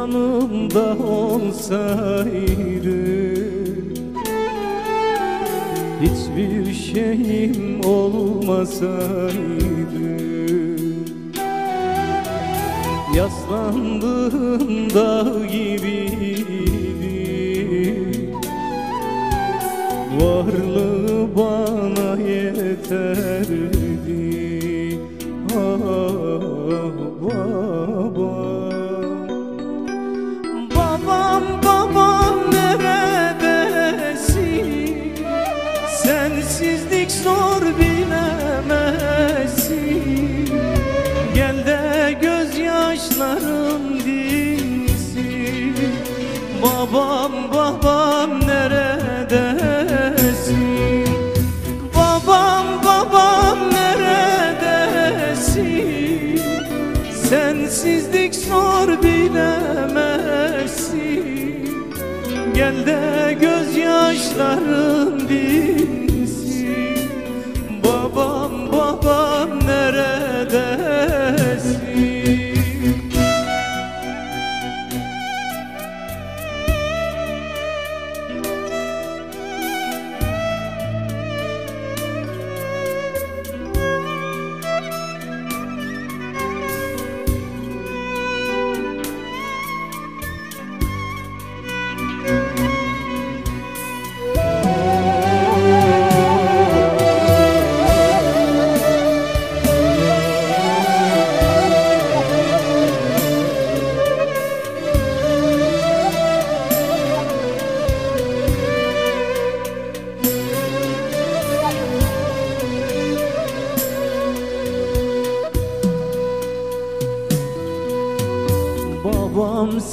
yanımda olsaydı Hiçbir şeyim olmasaydı Yaslandığım dağ gibiydi. Varlığı bana yeterdi gözyaşlarım dinsin Babam babam neredesin? Babam babam neredesin? Sensizlik zor bilemezsin. Gel de gözyaşlarım dinsin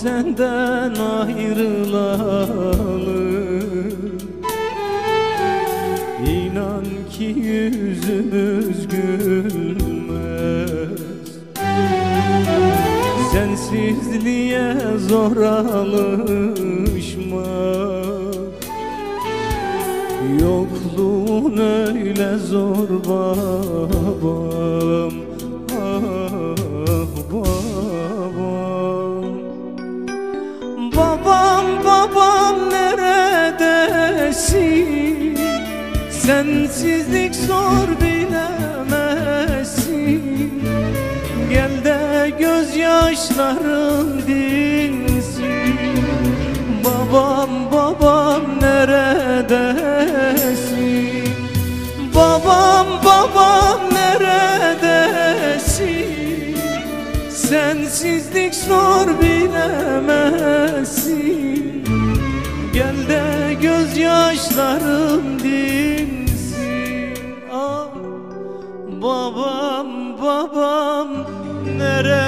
senden ayrılalı İnan ki yüzümüz gülmez. Sensizliğe zor alışmak. Yokluğun öyle zor babam Sensizlik zor bilemezsin. Gel de gözyaşlarım dinsin. Babam babam neredesin? Babam babam neredesin? Sensizlik zor bilemezsin. Gel de gözyaşlarım dinsin Ah babam babam nerede